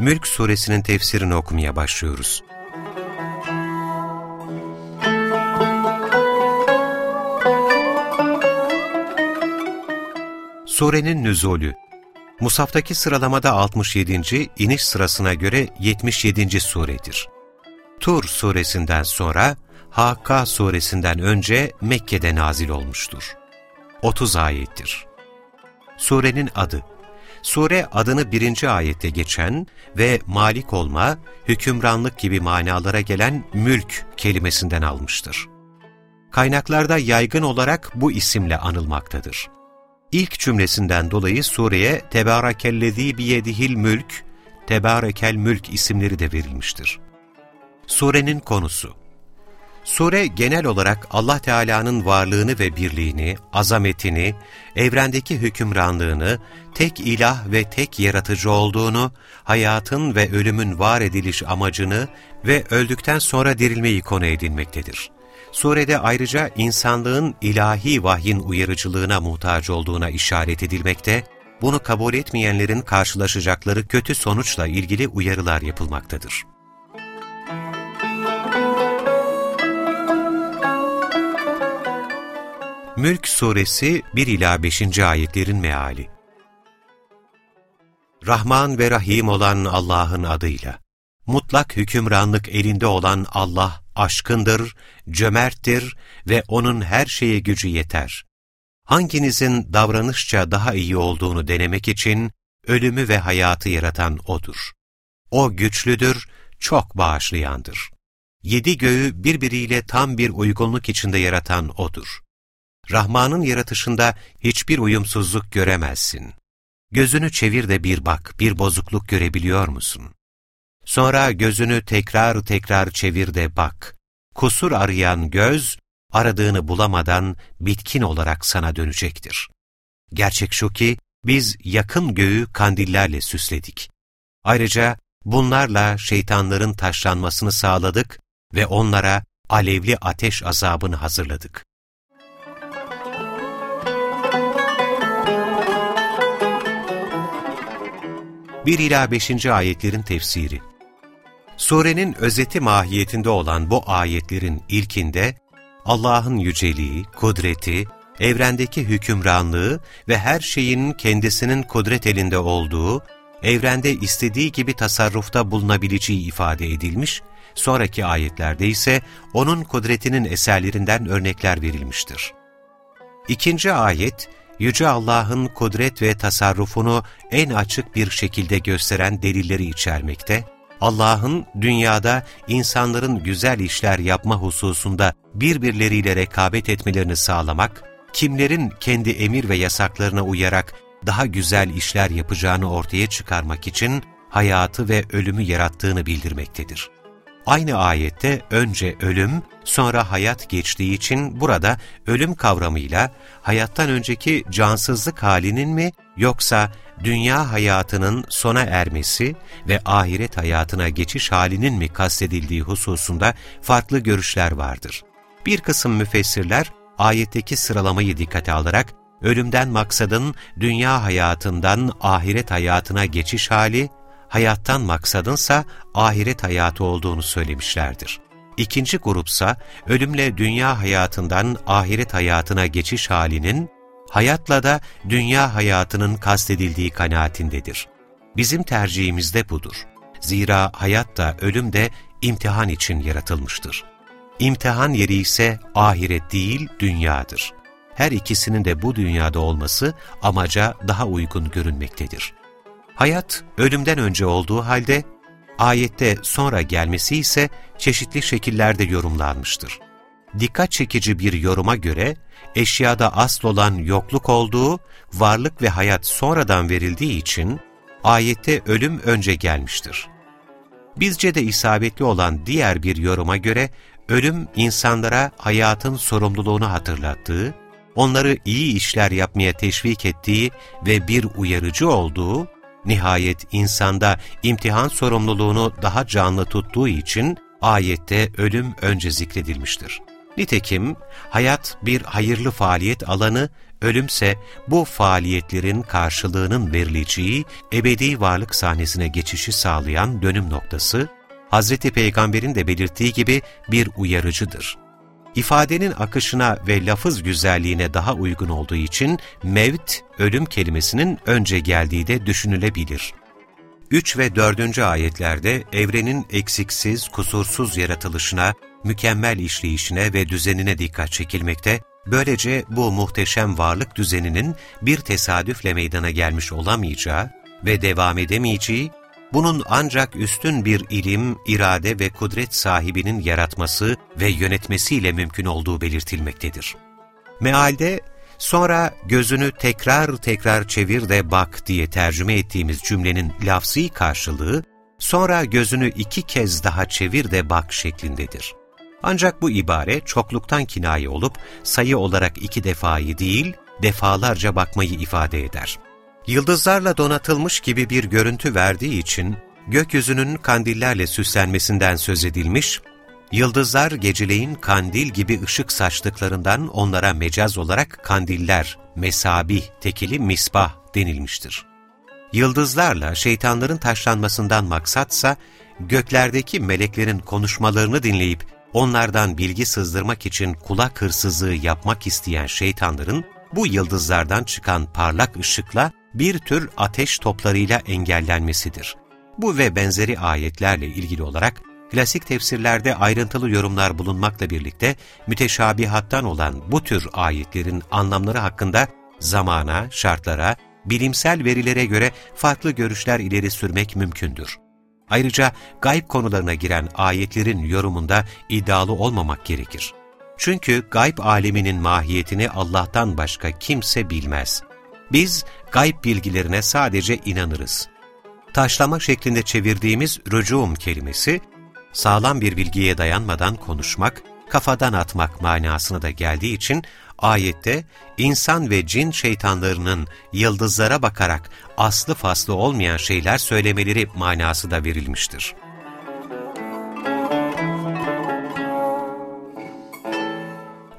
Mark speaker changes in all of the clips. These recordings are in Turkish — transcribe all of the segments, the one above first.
Speaker 1: Mülk Suresinin tefsirini okumaya başlıyoruz. Surenin nüzulü Musaftaki sıralamada 67. iniş sırasına göre 77. suredir. Tur suresinden sonra Hakka suresinden önce Mekke'de nazil olmuştur. 30 ayettir. Surenin adı Sure adını birinci ayette geçen ve malik olma, hükümranlık gibi manalara gelen mülk kelimesinden almıştır. Kaynaklarda yaygın olarak bu isimle anılmaktadır. İlk cümlesinden dolayı sureye Tebârekellezî biyedihil mülk, Tebârekel mülk isimleri de verilmiştir. Surenin konusu Sure genel olarak Allah Teala'nın varlığını ve birliğini, azametini, evrendeki hükümranlığını, tek ilah ve tek yaratıcı olduğunu, hayatın ve ölümün var ediliş amacını ve öldükten sonra dirilmeyi konu edinmektedir. Surede ayrıca insanlığın ilahi vahyin uyarıcılığına muhtaç olduğuna işaret edilmekte, bunu kabul etmeyenlerin karşılaşacakları kötü sonuçla ilgili uyarılar yapılmaktadır. Mülk Suresi 1 ila 5. ayetlerin meali. Rahman ve Rahim olan Allah'ın adıyla. Mutlak hükümranlık elinde olan Allah aşkındır, cömerttir ve O'nun her şeye gücü yeter. Hanginizin davranışça daha iyi olduğunu denemek için ölümü ve hayatı yaratan O'dur. O güçlüdür, çok bağışlayandır. Yedi göğü birbiriyle tam bir uygunluk içinde yaratan O'dur. Rahman'ın yaratışında hiçbir uyumsuzluk göremezsin. Gözünü çevir de bir bak, bir bozukluk görebiliyor musun? Sonra gözünü tekrar tekrar çevir de bak. Kusur arayan göz, aradığını bulamadan bitkin olarak sana dönecektir. Gerçek şu ki, biz yakın göğü kandillerle süsledik. Ayrıca bunlarla şeytanların taşlanmasını sağladık ve onlara alevli ateş azabını hazırladık. 1 ila 5. ayetlerin tefsiri. Surenin özeti mahiyetinde olan bu ayetlerin ilkinde Allah'ın yüceliği, kudreti, evrendeki hükümranlığı ve her şeyin kendisinin kudret elinde olduğu, evrende istediği gibi tasarrufta bulunabileceği ifade edilmiş, sonraki ayetlerde ise onun kudretinin eserlerinden örnekler verilmiştir. İkinci ayet, Yüce Allah'ın kudret ve tasarrufunu en açık bir şekilde gösteren delilleri içermekte, Allah'ın dünyada insanların güzel işler yapma hususunda birbirleriyle rekabet etmelerini sağlamak, kimlerin kendi emir ve yasaklarına uyarak daha güzel işler yapacağını ortaya çıkarmak için hayatı ve ölümü yarattığını bildirmektedir. Aynı ayette önce ölüm, sonra hayat geçtiği için burada ölüm kavramıyla hayattan önceki cansızlık halinin mi yoksa dünya hayatının sona ermesi ve ahiret hayatına geçiş halinin mi kastedildiği hususunda farklı görüşler vardır. Bir kısım müfessirler ayetteki sıralamayı dikkate alarak ölümden maksadın dünya hayatından ahiret hayatına geçiş hali hayattan maksadınsa ahiret hayatı olduğunu söylemişlerdir. İkinci grupsa ölümle dünya hayatından ahiret hayatına geçiş halinin, hayatla da dünya hayatının kastedildiği kanaatindedir. Bizim tercihimiz de budur. Zira hayat da ölüm de imtihan için yaratılmıştır. İmtihan yeri ise ahiret değil dünyadır. Her ikisinin de bu dünyada olması amaca daha uygun görünmektedir. Hayat ölümden önce olduğu halde, ayette sonra gelmesi ise çeşitli şekillerde yorumlanmıştır. Dikkat çekici bir yoruma göre, eşyada asıl olan yokluk olduğu, varlık ve hayat sonradan verildiği için, ayette ölüm önce gelmiştir. Bizce de isabetli olan diğer bir yoruma göre, ölüm insanlara hayatın sorumluluğunu hatırlattığı, onları iyi işler yapmaya teşvik ettiği ve bir uyarıcı olduğu, nihayet insanda imtihan sorumluluğunu daha canlı tuttuğu için ayette ölüm önce zikredilmiştir. Nitekim hayat bir hayırlı faaliyet alanı, ölümse bu faaliyetlerin karşılığının verileceği ebedi varlık sahnesine geçişi sağlayan dönüm noktası, Hz. Peygamber'in de belirttiği gibi bir uyarıcıdır. İfadenin akışına ve lafız güzelliğine daha uygun olduğu için mevt, ölüm kelimesinin önce geldiği de düşünülebilir. 3 ve 4. ayetlerde evrenin eksiksiz, kusursuz yaratılışına, mükemmel işleyişine ve düzenine dikkat çekilmekte, böylece bu muhteşem varlık düzeninin bir tesadüfle meydana gelmiş olamayacağı ve devam edemeyeceği, bunun ancak üstün bir ilim, irade ve kudret sahibinin yaratması ve yönetmesiyle mümkün olduğu belirtilmektedir. Mealde, sonra gözünü tekrar tekrar çevir de bak diye tercüme ettiğimiz cümlenin lafzi karşılığı, sonra gözünü iki kez daha çevir de bak şeklindedir. Ancak bu ibare çokluktan kinaye olup sayı olarak iki defayı değil, defalarca bakmayı ifade eder. Yıldızlarla donatılmış gibi bir görüntü verdiği için gökyüzünün kandillerle süslenmesinden söz edilmiş, yıldızlar geceleyin kandil gibi ışık saçtıklarından onlara mecaz olarak kandiller, mesabih, tekili misbah denilmiştir. Yıldızlarla şeytanların taşlanmasından maksatsa, göklerdeki meleklerin konuşmalarını dinleyip onlardan bilgi sızdırmak için kulak hırsızlığı yapmak isteyen şeytanların, bu yıldızlardan çıkan parlak ışıkla bir tür ateş toplarıyla engellenmesidir. Bu ve benzeri ayetlerle ilgili olarak klasik tefsirlerde ayrıntılı yorumlar bulunmakla birlikte müteşabihattan olan bu tür ayetlerin anlamları hakkında zamana, şartlara, bilimsel verilere göre farklı görüşler ileri sürmek mümkündür. Ayrıca gayb konularına giren ayetlerin yorumunda iddialı olmamak gerekir. Çünkü gayb aleminin mahiyetini Allah'tan başka kimse bilmez. Biz gayb bilgilerine sadece inanırız. Taşlama şeklinde çevirdiğimiz rücum kelimesi, sağlam bir bilgiye dayanmadan konuşmak, kafadan atmak manasına da geldiği için ayette insan ve cin şeytanlarının yıldızlara bakarak aslı faslı olmayan şeyler söylemeleri manası da verilmiştir.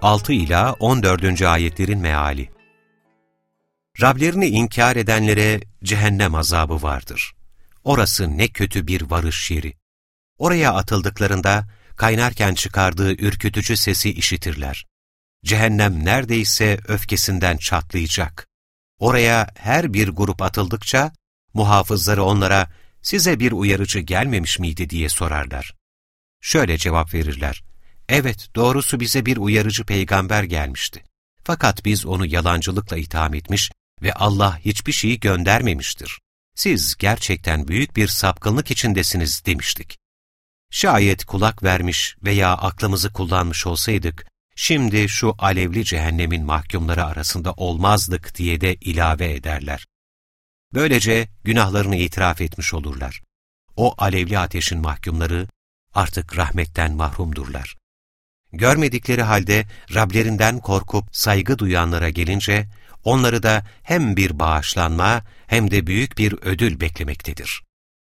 Speaker 1: Altı ila 14. ayetlerin meali Rablerini inkar edenlere cehennem azabı vardır. Orası ne kötü bir varış yeri. Oraya atıldıklarında kaynarken çıkardığı ürkütücü sesi işitirler. Cehennem neredeyse öfkesinden çatlayacak. Oraya her bir grup atıldıkça, muhafızları onlara, size bir uyarıcı gelmemiş miydi diye sorarlar. Şöyle cevap verirler, evet doğrusu bize bir uyarıcı peygamber gelmişti. Fakat biz onu yalancılıkla itham etmiş ve Allah hiçbir şeyi göndermemiştir. Siz gerçekten büyük bir sapkınlık içindesiniz demiştik. Şayet kulak vermiş veya aklımızı kullanmış olsaydık, şimdi şu alevli cehennemin mahkumları arasında olmazdık diye de ilave ederler. Böylece günahlarını itiraf etmiş olurlar. O alevli ateşin mahkumları artık rahmetten mahrumdurlar. Görmedikleri halde Rablerinden korkup saygı duyanlara gelince, onları da hem bir bağışlanma hem de büyük bir ödül beklemektedir.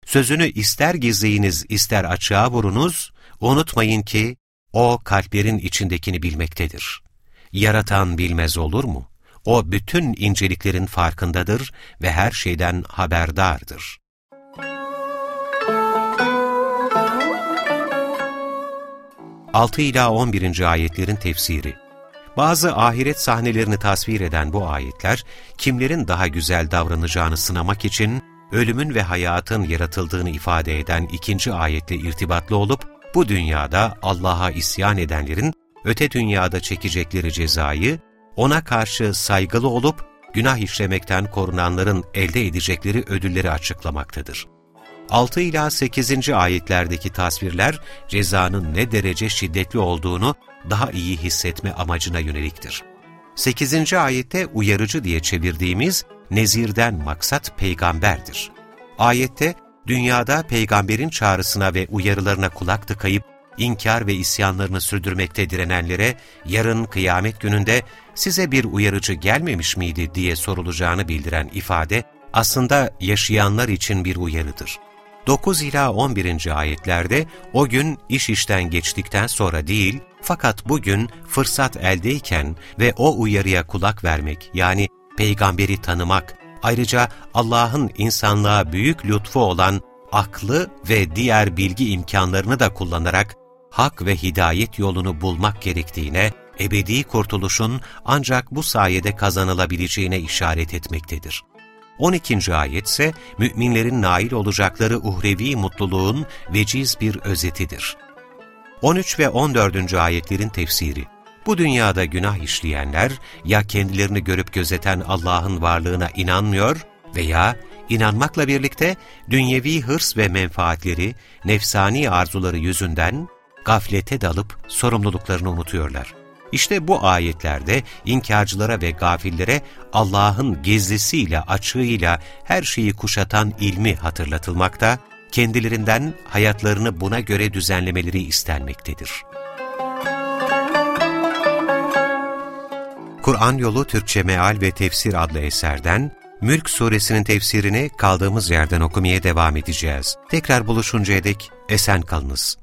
Speaker 1: Sözünü ister gizleyiniz ister açığa vurunuz, unutmayın ki o kalplerin içindekini bilmektedir. Yaratan bilmez olur mu? O bütün inceliklerin farkındadır ve her şeyden haberdardır. Altı ila on birinci ayetlerin tefsiri bazı ahiret sahnelerini tasvir eden bu ayetler, kimlerin daha güzel davranacağını sınamak için ölümün ve hayatın yaratıldığını ifade eden ikinci ayetle irtibatlı olup, bu dünyada Allah'a isyan edenlerin öte dünyada çekecekleri cezayı, ona karşı saygılı olup günah işlemekten korunanların elde edecekleri ödülleri açıklamaktadır. 6 ila 8. ayetlerdeki tasvirler cezanın ne derece şiddetli olduğunu daha iyi hissetme amacına yöneliktir. 8. ayette uyarıcı diye çevirdiğimiz nezirden maksat peygamberdir. Ayette, dünyada peygamberin çağrısına ve uyarılarına kulak tıkayıp, inkar ve isyanlarını sürdürmekte direnenlere, yarın kıyamet gününde size bir uyarıcı gelmemiş miydi diye sorulacağını bildiren ifade, aslında yaşayanlar için bir uyarıdır. 9 ila 11. ayetlerde o gün iş işten geçtikten sonra değil, fakat bugün fırsat eldeyken ve o uyarıya kulak vermek yani peygamberi tanımak, ayrıca Allah'ın insanlığa büyük lütfu olan aklı ve diğer bilgi imkanlarını da kullanarak hak ve hidayet yolunu bulmak gerektiğine, ebedi kurtuluşun ancak bu sayede kazanılabileceğine işaret etmektedir. 12. ayet ise müminlerin nail olacakları uhrevi mutluluğun veciz bir özetidir. 13 ve 14. ayetlerin tefsiri Bu dünyada günah işleyenler ya kendilerini görüp gözeten Allah'ın varlığına inanmıyor veya inanmakla birlikte dünyevi hırs ve menfaatleri, nefsani arzuları yüzünden gaflete dalıp sorumluluklarını unutuyorlar. İşte bu ayetlerde inkarcılara ve gafillere Allah'ın gizlisiyle açığıyla her şeyi kuşatan ilmi hatırlatılmakta, kendilerinden hayatlarını buna göre düzenlemeleri istenmektedir. Kur'an Yolu Türkçe Meal ve Tefsir adlı eserden Mülk Suresinin tefsirini kaldığımız yerden okumaya devam edeceğiz. Tekrar buluşuncaya dek esen kalınız.